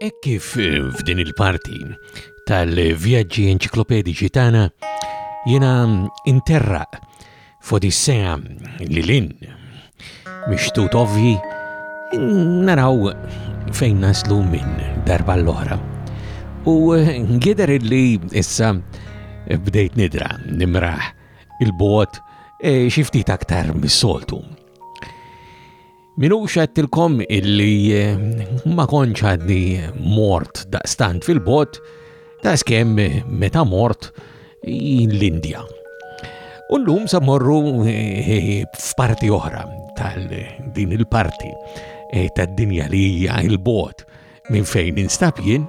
Hekk kif eh, f'din il-parti tal-vjaġġi enċiklopediċi tagħna jiena interraq f'Odissea lilin Mixtut ovvji, naraw fejn naslu minn darba l-oħra. U gider li issa bdejt nidra nimraħ il-bot e, xiftit aktar mis-soltu. Minu xattilkom illi e, ma konċ għadni mort daqstant fil-bot, ta' skem meta mort l-Indja. U l-lum sa morru eh, eh, f'parti oħra tal-din il-parti eh, tad-dinja li hija il-bot minn fejn instab jien,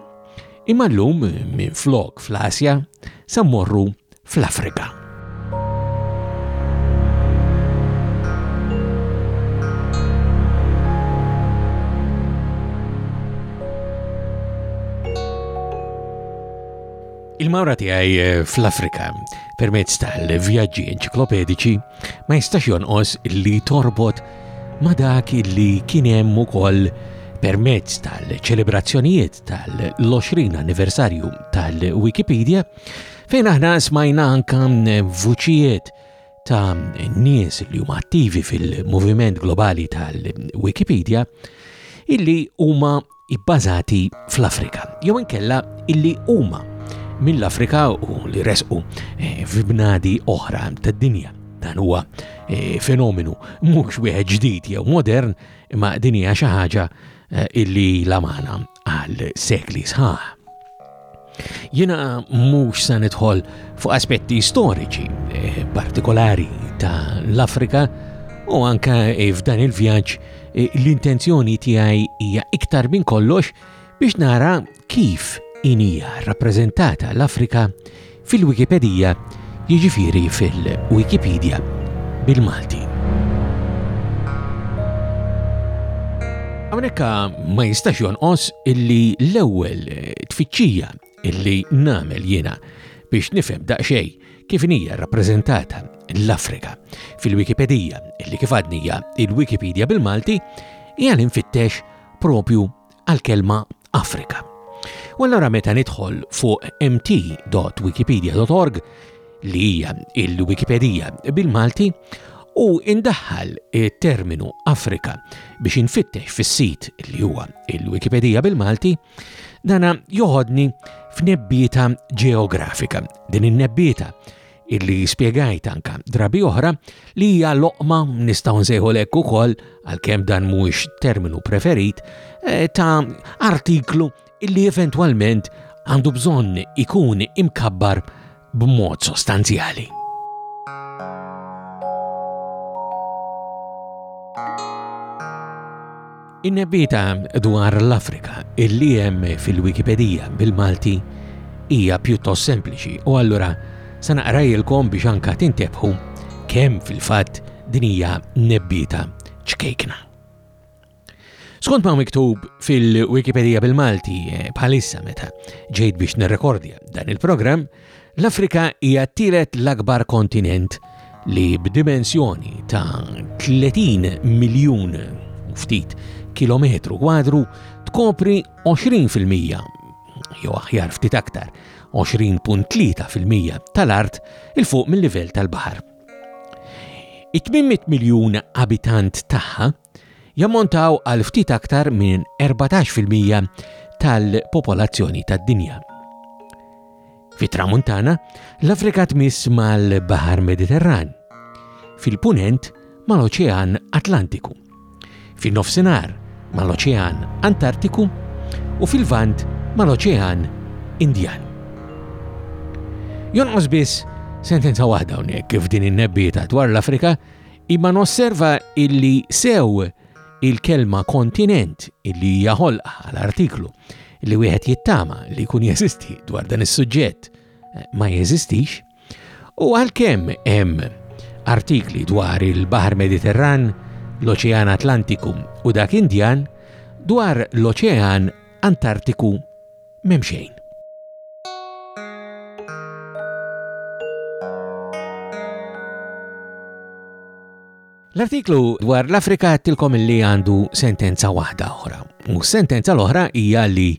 imma l-lum minn flok fl-Asja sa morru fl-Afrika. Il-mawra tiegħi fl-Afrika permezz tal-vjaġġi enċiklopediċi ma jistax jonqos li torbot ma dak li kien hemm ukoll permezz tal-ċelebrazzjonijiet tal-20 anniversarju tal-Wikipedia fejn aħna smajna anka vuċijiet ta' nies li huma attivi fil-moviment globali tal-Wikipedia illi huma ibbażati fl-Afrika, jew inkella illi huma mill-Afrika u li resqu eh, f'bnadi oħra tad-dinja. Dan huwa eh, fenomenu mhux wieħed ġdid jew modern, imma din hija xi ħaġa eh, illi la magħna għal sekli sħaħ. Jiena mhux se nidħol fuq aspetti storiċi eh, partikolari ta' l-Afrika u anka eh, f'dan il-vjaġġ eh, l-intenzjoni tiegħi hija iktar minn kollox biex nara kif inija rappreżentata l-Afrika Fil-Wikipedija, jiġifieri fil-Wikipedia bil-Malti. Hawnhekk ma jistax jonqos illi l-ewwel tfittxija illi nagħmel jiena biex nifhem daqsxejn kif hija rappreżentata l-Afrika fil-Wikipedija, illi kif għadnija il-Wikipedia bil-Malti, hija li nfittex propju għall-kelma Afrika. U allura meta nidħol fuq mt.wikipedia.org li hija il-Wikipedija bil-Malti u indaħħal terminu Afrika biex infittex fis-sit li huwa il-Wikipedija bil-Malti, dana joħodni f'nebbieta ġeografika. Din in-nebbieta illi spjegajt anka drabi oħra li hija loqma nistgħu nsejħu lek ukoll għalkemm dan mhuwiex terminu preferit eh, ta' artiklu illi eventwalment għandu bżonn ikun imkabbar b'mod sostanzjali. In-nebbieta dwar l-Afrika li hemm fil-Wikipedija bil-Malti hija pjuttost sempliċi u allura se naqrajilkom biex anka tintebħu kemm fil-fatt din hija nebbieta ċkejkna. Skont ma' miktub fil-Wikipedia bil-Malti eh, bħalissa meta ġejt biex nirrekordja dan il-programm, L-Afrika hija t-tielet l-akbar kontinent li b'dimensjoni ta' 30 miljun u ftit kilometru kwadru tkopri 20 fil-mija jew aħjar ftit aktar 20.3 fil-mija tal-art il fuq mill-livell tal-baħar. It-800 miljun abitant tagħha jammontaw għal ftit aktar minn 14 fil-mija tal-popolazzjoni tad-dinja. Fit-tramuntana, l-Afrika tmiss mal-Baħar Mediterran, fil-punent mal-Oċean Atlantiku, fin-nofsinhar mal-Oċean Antartiku u fil-vant mal-Oċean Indjan. Jonqos biss sentenza waħda hawnhekk f'din in-nebbieta dwar l-Afrika Imma nosserva illi sew il-kelma kontinent illi hija ħolqa l-artiklu li wieħed jittama li jkun jeżisti dwar dan is-suġġett eh, ma jeżistix, u għalkemm hemm artikli dwar il-Baħar Mediterran, l-Oċean Atlantiku u dak Indjan, dwar l-Oċean Antartiku m'hemm xejn. L-artiklu dwar l-Afrika tilkom li għandu sentenza waħda oħra. U sentenza l-oħra hija li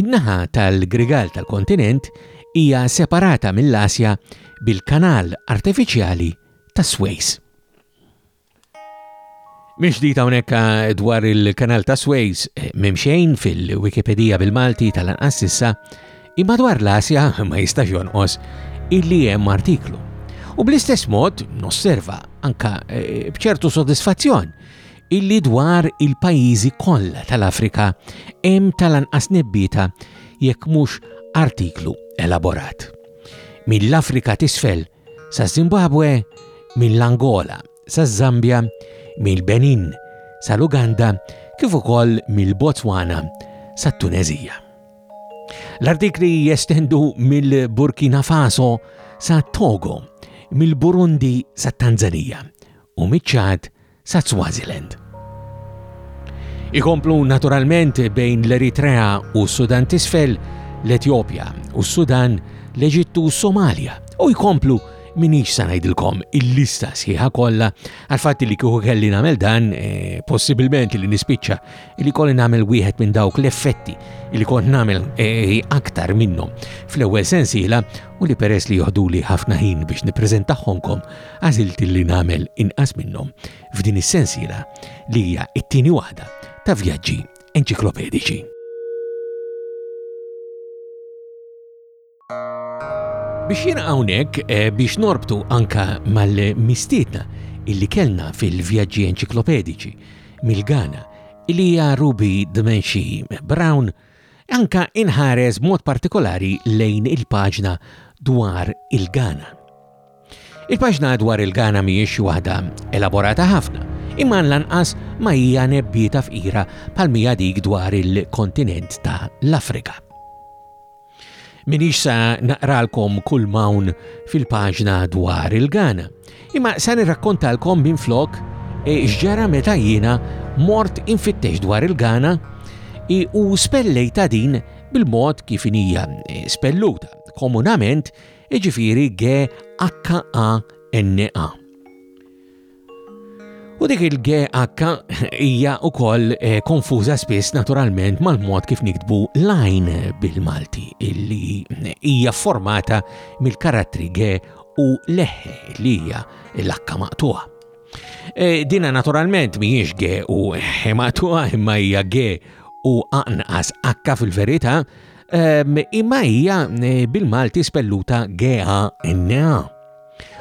in-naħa tal-grigal tal-kontinent hija separata mill-Asja bil-kanal artifiċjali tas-Swejs. Minn ġdid hawnhekk eh, dwar il-Kanal ta' Swejs eh, mimxejn fil-Wikipedija bil-Malti tal-anqas issa, imma dwar l-Asja ma jistax jonqos illi hemm artiklu. U bl-istess mod nosserva anka eh, bċertu sodisfazzjon illi dwar il-pajjiżi kollha tal-Afrika hemm tal-anqas nebbita jekk mhux artiklu elaborat. Mill-Afrika tisfel saz-Zimbabwe, mill-Angola saz-Zambja, mill-Benin sal-Uganda kif ukoll mill-Botswana sat-Tuneżija. L-artikli jestendu mill-Burkina Faso sa Togo, mill-Burundi sa Tanzania u miċ-Ċad sa Swaziland. Ikomplu naturalment bejn l-Eritrea u s-Sudan t'Isfel, l-Etjopja u s-Sudan, l-Eġittu u s-Somalja u jkomplu minix sa ngħidilkom il-lista sħiħa kollha għal fatti li kieku kelli nagħmel dan e, possibilment li nispiċċa li kolli nagħmel wieħed minn dawk l-effetti li kont nagħmel e, aktar minnhom fl-ewwel sensiela u li peress li joħduli ħafna ħin biex nippreżentahomkom Għażilt li nagħmel inqas minnhom f'din is-sensiela li hija t-tieni waħda ta' vjaġġi enċiklopediċi. Biex jena hawnhekk eh, biex norbtu anka mal-mistiedna illi kellna fil-vjaġġi enċiklopediċi mill-Ghana illi hija Ruby Dimensi Brown anka inħares mod partikolari lejn il-paġna dwar il-Ghana. Il-paġna dwar il-Ghana mhijiex xi waħda elaborata ħafna, imma l-anqas ma hija nebbieta fqira bħal mija dik dwar il-kontinent ta' l-Afrika. Minix sa naqralkom kull mawn fil-paġna dwar il-Ghana, imma sa nirrakkontalkom minn flok e, x'ġara meta jiena mort infittex dwar il-Ghana e, u spellejta din bil-mod kif inija e, spelluta komunament jiġifieri GHANA. U dik il-GH hija wkoll eh, konfuża spiss naturalment mal-mod kif niktbu lajn bil-Malti illi hija formata mill-karattri G u leħ li hija l-akka maqtuha. E, dina naturalment mhijiex ge u hematua imma hija ge u anqas akka fil-verità, imma hija e, bil-Malti spelluta gea innea.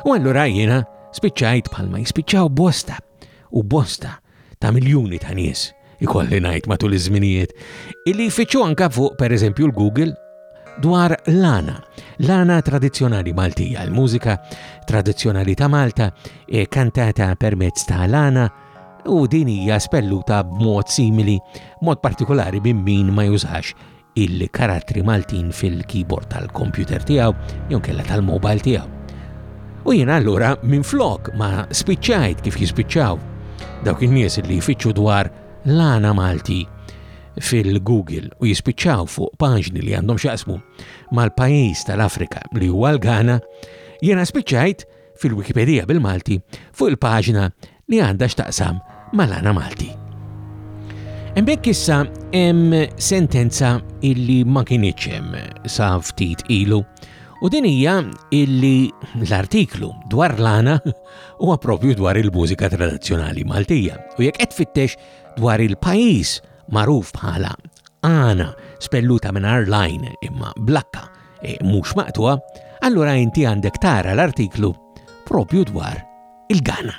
U allura jiena spiċċajt bħalma jispiċċaw bosta u bosta ta' miljuni ta' nies ikolli ngħid matul iż-żminijiet, illi jfittxu anka fuq pereżempju l-Google dwar l-għana, l-għana tradizzjonali Maltija, l-mużika tradizzjonali ta' Malta e kantata permezz ta' l-għana u din hija spelluta b'mod simili, mod partikolari minn min ma jużax il-karattri Maltin fil-keyboard tal-kompjuter tiegħu jew kella tal-mobile tiegħu. U jien allura minflok ma spiċċajt kif jispiċċaw dawk in-nies li jfittxu dwar l-għana Malti fil-Google u jispiċċaw fuq paġni li għandhom xaqsmu mal-pajjiż tal-Afrika li huwa l-Ghana, jiena spiċċajt fil-Wikipedia bil-Malti fuq il-paġna li għandha x'taqsam mal-għana Malti. Imbekk issa hemm sentenza illi ma kienieċ hemm sa ftit ilu u din hija illi l-artiklu dwar l-għana huwa propju dwar il-mużika tradizzjonali Maltija u jekk qed fittex dwar il-pajjiż magħruf bħala għana spelluta minn arlajn imma blakka e, mhux maqtuha, allura inti għandek tara l-artiklu propju dwar il-Ghana.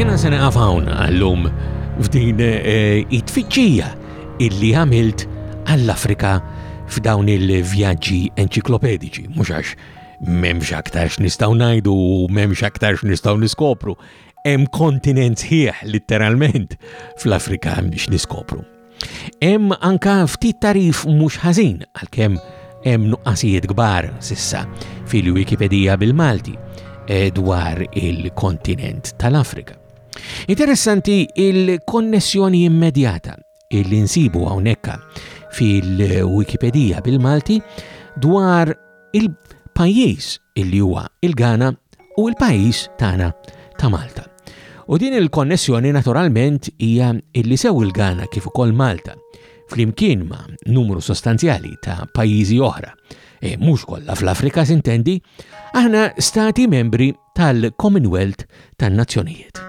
Jena se neqaf hawn għallum f'din eh, it-tfittxija illi għamilt għall-Afrika f'dawn il-vjaġġi enċiklopedici, mhux għax m'hemmx aktarx nistgħu ngħidu u m'hemmx aktarx nistgħu niskopru. Hemm kontinent ħieħ litteralment fl-Afrika biex niskopru. Hemm anka ftit tarif mhux ħażin għalkemm hemm nuqqasijiet kbar sissa fil-Wikipedija bil-Malti eh, dwar il-kontinent tal-Afrika. Interessanti il-konnessjoni immedjata il-insibu hawnhekk fil-Wikipedija bil-Malti dwar il-pajjiż illi huwa il-Ghana u il-pajjiż tagħna ta' Malta. U din il-konnessjoni naturalment hija illi sew il-Ghana kif ukoll Malta flimkien ma' numru sostanzjali ta' pajjiżi oħra, e mhux kollha fl-Afrika sintendi, aħna stati membri tal-Commonwealth tan-Nazzjonijiet.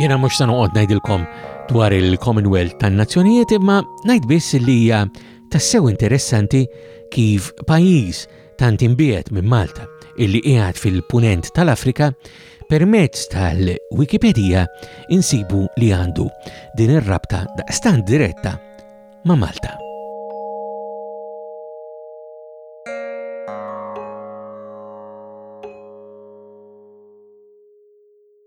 Jena mux sa noqgħod ngħidilkom dwar il-Commonwealth tan-Nazzjonijiet imma ngħid biss li hija tassew interessanti kif pajjiż tant imbiegħed minn Malta illi qiegħed fil-punent tal-Afrika, permezz tal-Wikipedija insibu li għandu din ir-rabta daqstant diretta ma' Malta.